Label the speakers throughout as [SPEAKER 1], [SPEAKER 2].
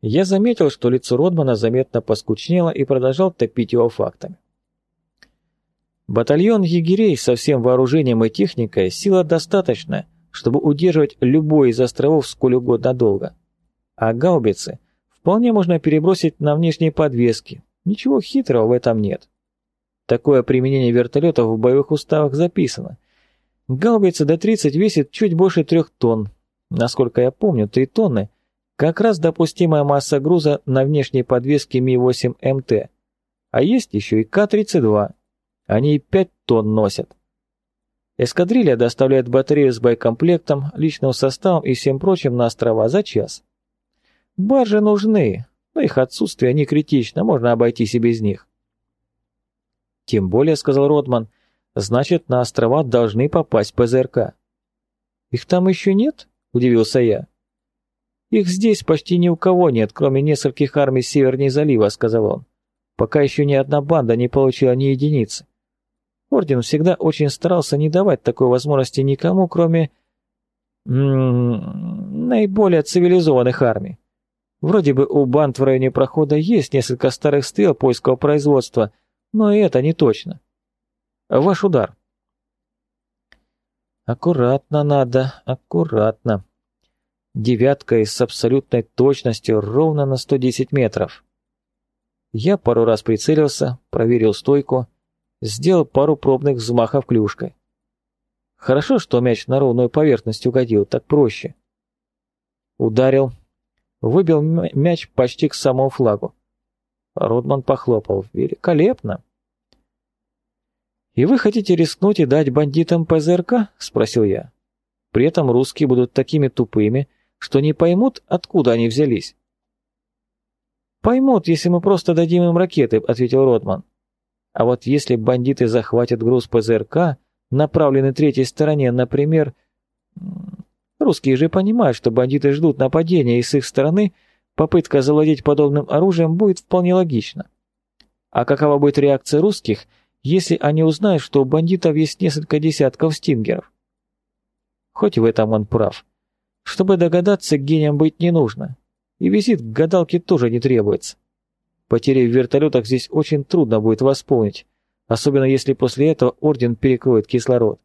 [SPEAKER 1] Я заметил, что лицо Родмана заметно поскучнело и продолжал топить его фактами. Батальон егерей со всем вооружением и техникой сила достаточная, чтобы удерживать любой из островов сколь угодно долго. А гаубицы вполне можно перебросить на внешние подвески. Ничего хитрого в этом нет. Такое применение вертолетов в боевых уставах записано. Гаубица до 30 весит чуть больше трех тонн. Насколько я помню, 3 тонны – как раз допустимая масса груза на внешней подвеске Ми-8МТ. А есть еще и К-32. Они и 5 тонн носят. Эскадрилья доставляет батарею с боекомплектом, личным составом и всем прочим на острова за час. Баржи нужны, но их отсутствие не критично, можно обойтись и без них. Тем более, сказал Ротман, значит, на острова должны попасть ПЗРК. Их там еще нет? Удивился я. Их здесь почти ни у кого нет, кроме нескольких армий севернее залива, сказал он. Пока еще ни одна банда не получила ни единицы. Орден всегда очень старался не давать такой возможности никому, кроме м -м, наиболее цивилизованных армий. Вроде бы у банд в районе прохода есть несколько старых стрел польского производства, но и это не точно. Ваш удар. Аккуратно надо, аккуратно. Девятка с абсолютной точностью ровно на 110 метров. Я пару раз прицелился, проверил стойку, сделал пару пробных взмахов клюшкой. Хорошо, что мяч на ровную поверхность угодил, так проще. Ударил, выбил мяч почти к самому флагу. Родман похлопал. «Великолепно!» «И вы хотите рискнуть и дать бандитам ПЗРК?» — спросил я. «При этом русские будут такими тупыми, что не поймут, откуда они взялись». «Поймут, если мы просто дадим им ракеты», — ответил Родман. А вот если бандиты захватят груз ПЗРК, направленный третьей стороне, например... Русские же понимают, что бандиты ждут нападения, и с их стороны попытка завладеть подобным оружием будет вполне логична. А какова будет реакция русских, если они узнают, что у бандитов есть несколько десятков стингеров? Хоть в этом он прав. Чтобы догадаться, гением быть не нужно. И визит к гадалке тоже не требуется. Потери в вертолетах здесь очень трудно будет восполнить, особенно если после этого Орден перекроет кислород.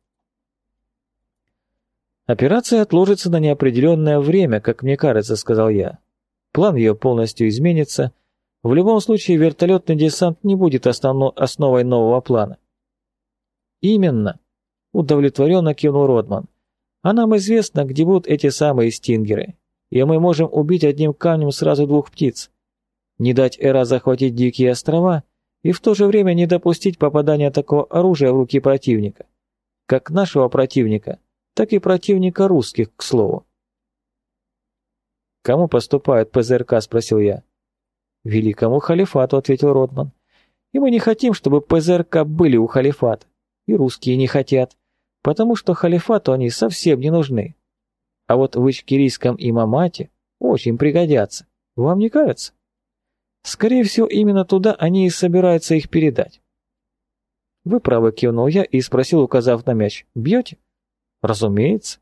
[SPEAKER 1] «Операция отложится на неопределенное время, как мне кажется», — сказал я. «План ее полностью изменится. В любом случае вертолетный десант не будет основной основой нового плана». «Именно», — удовлетворенно кивнул Родман. «А нам известно, где будут эти самые стингеры, и мы можем убить одним камнем сразу двух птиц не дать Эра захватить Дикие острова и в то же время не допустить попадания такого оружия в руки противника. Как нашего противника, так и противника русских, к слову. «Кому поступает ПЗРК?» – спросил я. «Великому халифату», – ответил Ротман. «И мы не хотим, чтобы ПЗРК были у халифата. И русские не хотят, потому что халифату они совсем не нужны. А вот в ичкирийском имамате очень пригодятся. Вам не кажется?» Скорее всего, именно туда они и собираются их передать. Вы правы, кивнул я и спросил, указав на мяч. Бьете? Разумеется.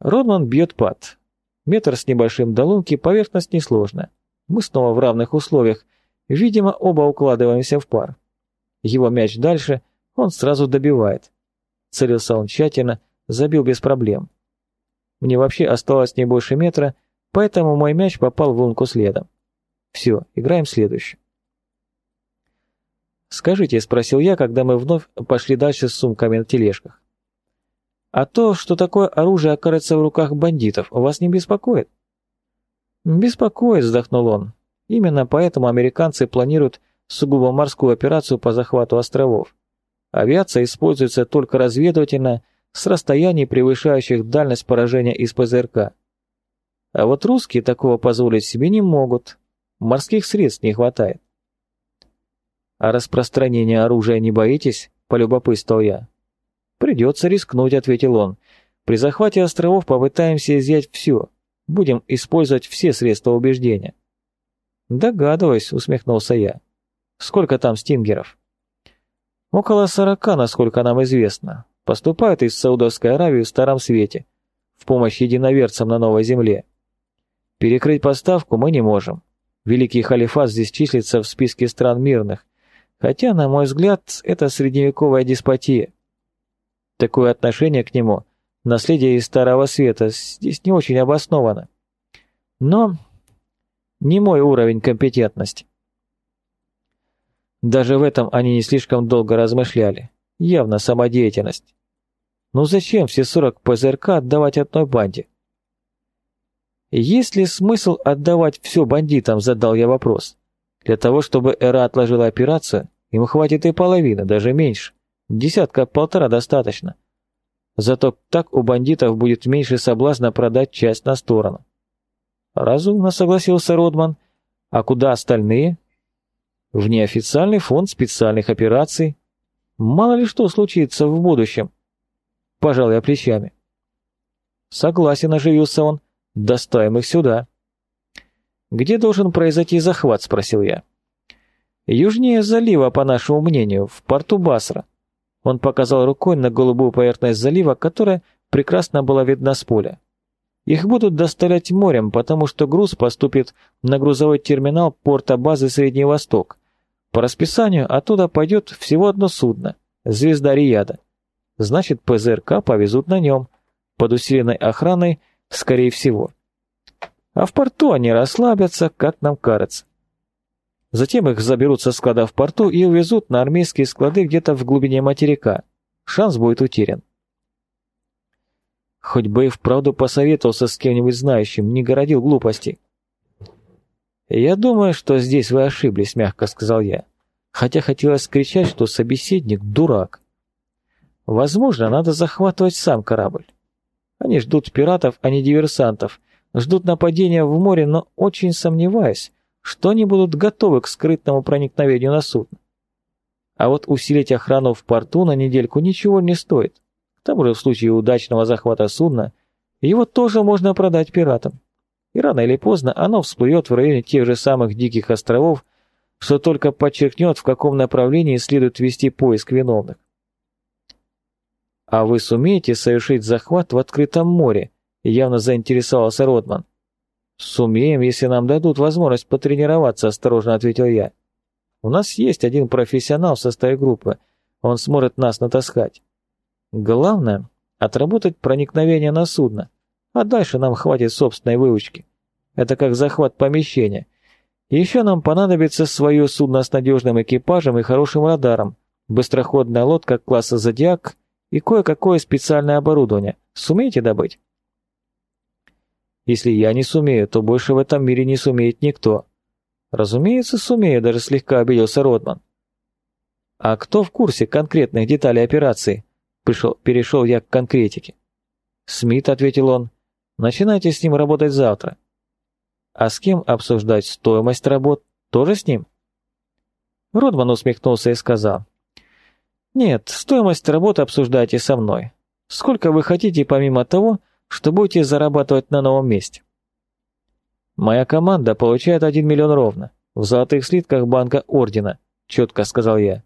[SPEAKER 1] Родман бьет пад. Метр с небольшим до лунки, поверхность несложная. Мы снова в равных условиях. Видимо, оба укладываемся в пар. Его мяч дальше, он сразу добивает. Целился он тщательно, забил без проблем. Мне вообще осталось не больше метра, поэтому мой мяч попал в лунку следом. Все, играем следующий. «Скажите», — спросил я, когда мы вновь пошли дальше с сумками на тележках. «А то, что такое оружие окажется в руках бандитов, вас не беспокоит?» «Беспокоит», — вздохнул он. «Именно поэтому американцы планируют сугубо морскую операцию по захвату островов. Авиация используется только разведывательно, с расстояний, превышающих дальность поражения из ПЗРК. А вот русские такого позволить себе не могут, Морских средств не хватает. «А распространения оружия не боитесь?» – полюбопытствовал я. «Придется рискнуть», – ответил он. «При захвате островов попытаемся изъять все. Будем использовать все средства убеждения». «Догадываюсь», – усмехнулся я. «Сколько там стингеров?» «Около сорока, насколько нам известно. Поступают из Саудовской Аравии в Старом Свете, в помощь единоверцам на Новой Земле. Перекрыть поставку мы не можем. Великий халифат здесь числится в списке стран мирных, хотя, на мой взгляд, это средневековая деспотия. Такое отношение к нему, наследие из Старого Света, здесь не очень обосновано. Но не мой уровень компетентности. Даже в этом они не слишком долго размышляли. Явно самодеятельность. Ну зачем все 40 ПЗРК отдавать одной банде? Есть ли смысл отдавать все бандитам, задал я вопрос. Для того, чтобы Эра отложила операцию, им хватит и половины, даже меньше. Десятка-полтора достаточно. Зато так у бандитов будет меньше соблазна продать часть на сторону. Разумно согласился Родман. А куда остальные? В неофициальный фонд специальных операций. Мало ли что случится в будущем. Пожал я плечами. Согласен, оживился он. Доставим их сюда. Где должен произойти захват, спросил я. Южнее залива, по нашему мнению, в порту Басра. Он показал рукой на голубую поверхность залива, которая прекрасно была видна с поля. Их будут доставлять морем, потому что груз поступит на грузовой терминал порта базы Средний Восток. По расписанию оттуда пойдет всего одно судно – «Звезда Рияда». Значит, ПЗРК повезут на нем, под усиленной охраной, скорее всего. А в порту они расслабятся, как нам кажется. Затем их заберут со склада в порту и увезут на армейские склады где-то в глубине материка. Шанс будет утерян. Хоть бы и вправду посоветовался с кем-нибудь знающим, не городил глупостей. «Я думаю, что здесь вы ошиблись», — мягко сказал я. Хотя хотелось кричать, что собеседник — дурак. Возможно, надо захватывать сам корабль. Они ждут пиратов, а не диверсантов, ждут нападения в море, но очень сомневаюсь, что они будут готовы к скрытному проникновению на судно. А вот усилить охрану в порту на недельку ничего не стоит. К тому же в случае удачного захвата судна, его тоже можно продать пиратам. И рано или поздно оно всплывет в районе тех же самых диких островов, что только подчеркнет, в каком направлении следует вести поиск виновных. «А вы сумеете совершить захват в открытом море?» — явно заинтересовался Родман. «Сумеем, если нам дадут возможность потренироваться», — осторожно ответил я. «У нас есть один профессионал в составе группы. Он сможет нас натаскать. Главное — отработать проникновение на судно, а дальше нам хватит собственной выучки. Это как захват помещения. Еще нам понадобится свое судно с надежным экипажем и хорошим радаром, быстроходная лодка класса «Зодиак» и кое-какое специальное оборудование. Сумеете добыть?» Если я не сумею, то больше в этом мире не сумеет никто. Разумеется, сумею, даже слегка обиделся Родман. А кто в курсе конкретных деталей операции? Пришел, перешел я к конкретике. Смит, ответил он, начинайте с ним работать завтра. А с кем обсуждать стоимость работ? Тоже с ним? Родман усмехнулся и сказал. Нет, стоимость работы обсуждайте со мной. Сколько вы хотите помимо того, что будете зарабатывать на новом месте. Моя команда получает 1 миллион ровно, в золотых слитках банка Ордена, четко сказал я.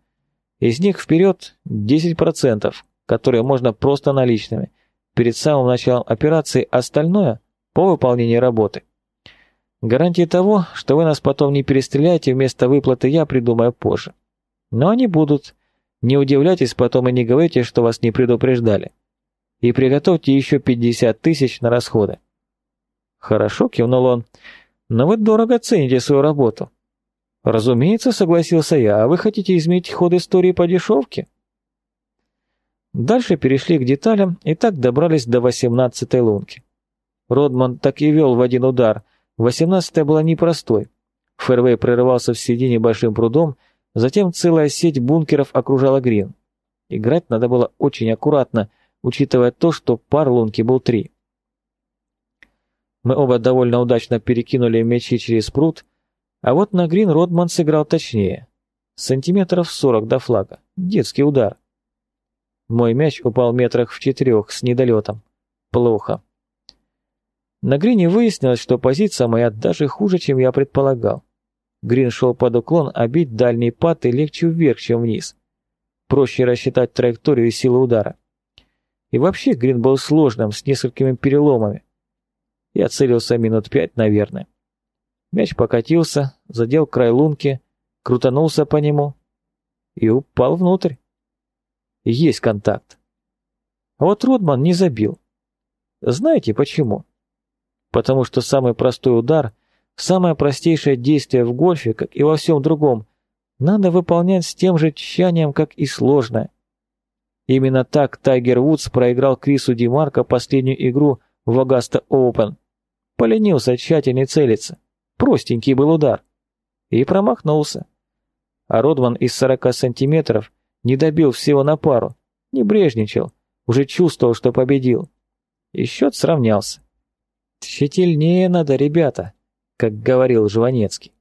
[SPEAKER 1] Из них вперед 10%, которые можно просто наличными, перед самым началом операции, остальное по выполнению работы. Гарантии того, что вы нас потом не перестреляете, вместо выплаты я придумаю позже. Но они будут. Не удивляйтесь потом и не говорите, что вас не предупреждали и приготовьте еще 50 тысяч на расходы. Хорошо, кивнул он, но вы дорого цените свою работу. Разумеется, согласился я, а вы хотите изменить ход истории по дешевке? Дальше перешли к деталям и так добрались до восемнадцатой лунки. Родман так и вел в один удар. Восемнадцатая была непростой. Фэрвей прерывался в середине большим прудом, затем целая сеть бункеров окружала грин. Играть надо было очень аккуратно — учитывая то, что пар лунки был три. Мы оба довольно удачно перекинули мячи через пруд, а вот на грин Родман сыграл точнее. Сантиметров сорок до флага. Детский удар. Мой мяч упал метрах в четырех с недолетом. Плохо. На грине выяснилось, что позиция моя даже хуже, чем я предполагал. Грин шел под уклон, а бить дальние паты легче вверх, чем вниз. Проще рассчитать траекторию и силу удара. И вообще Грин был сложным, с несколькими переломами. Я целился минут пять, наверное. Мяч покатился, задел край лунки, крутанулся по нему и упал внутрь. Есть контакт. А вот Рудман не забил. Знаете почему? Потому что самый простой удар, самое простейшее действие в гольфе, как и во всем другом, надо выполнять с тем же тщанием, как и сложное. Именно так Тайгер Вудс проиграл Крису Димарко последнюю игру в Augusta Open. Поленился тщательно целиться. Простенький был удар. И промахнулся. А Родман из 40 сантиметров не добил всего на пару. Не брежничал. Уже чувствовал, что победил. И счет сравнялся. «Щетельнее надо, ребята», как говорил Жванецкий.